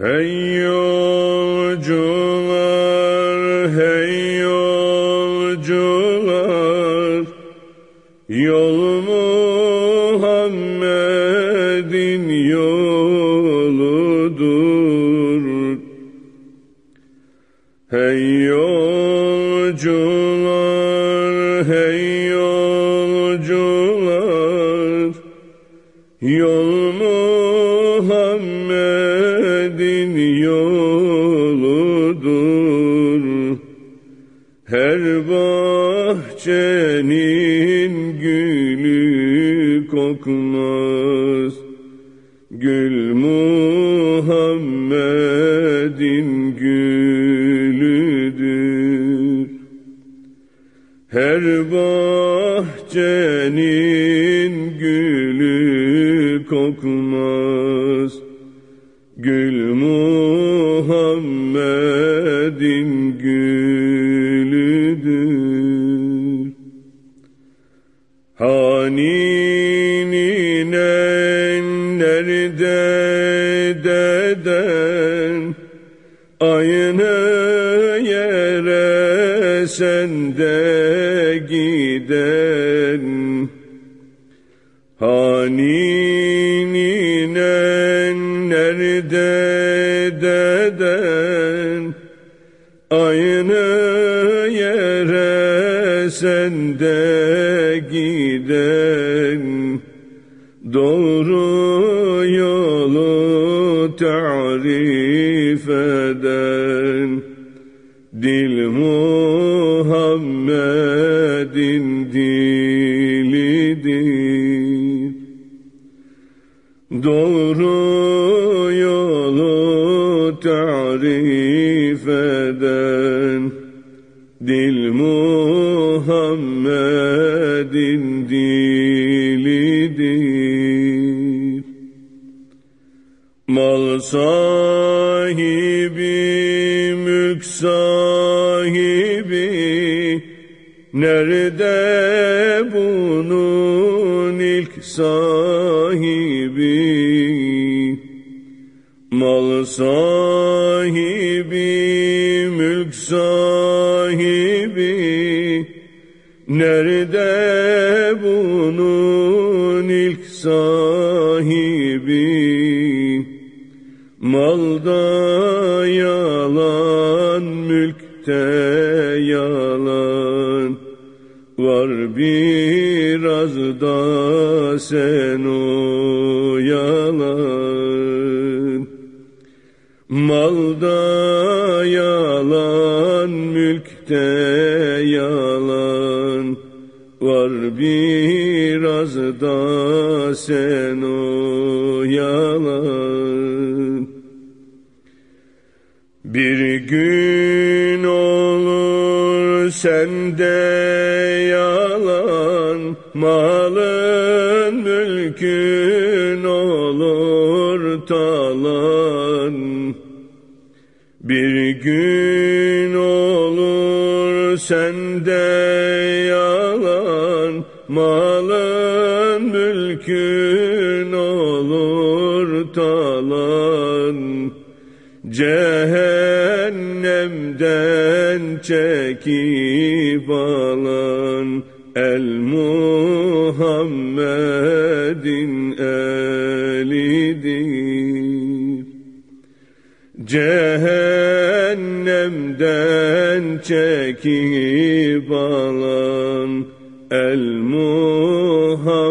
Hey yolcular, hey yolcular, yol Muhammed'in yoludur. Hey yolcular, hey yolcular, yol Muhammed'in kokmaz. Gül Muhammed'in gülüdür. Her bahçenin gülü kokmaz. Gül Muhammed'in gülüdür. Nerede deden Aynı yere sen de giden. Haninin nerede deden Aynı yere sen de giden. Doğru yolu tarif eden Dil Muhammed'in dilidir Doğru yolu tarif eden Dil Muhammed'in dilidir sahibi, mülk sahibi. Nerede bunun ilk sahibi? Mal sahibi, mülk sahibi. Nerede bunun ilk sahibi Malda yalan, mülkte yalan. Var biraz da sen o yalan. Malda yalan, mülkte yalan. Var biraz da sen o yalan Bir gün olur sende yalan Malın mülkün olur talan. Bir gün olur sende yalan Malın mülkün Cehennemden çekip alan El Muhammed'in elidir. Cehennemden çekip alan El Muhammed'in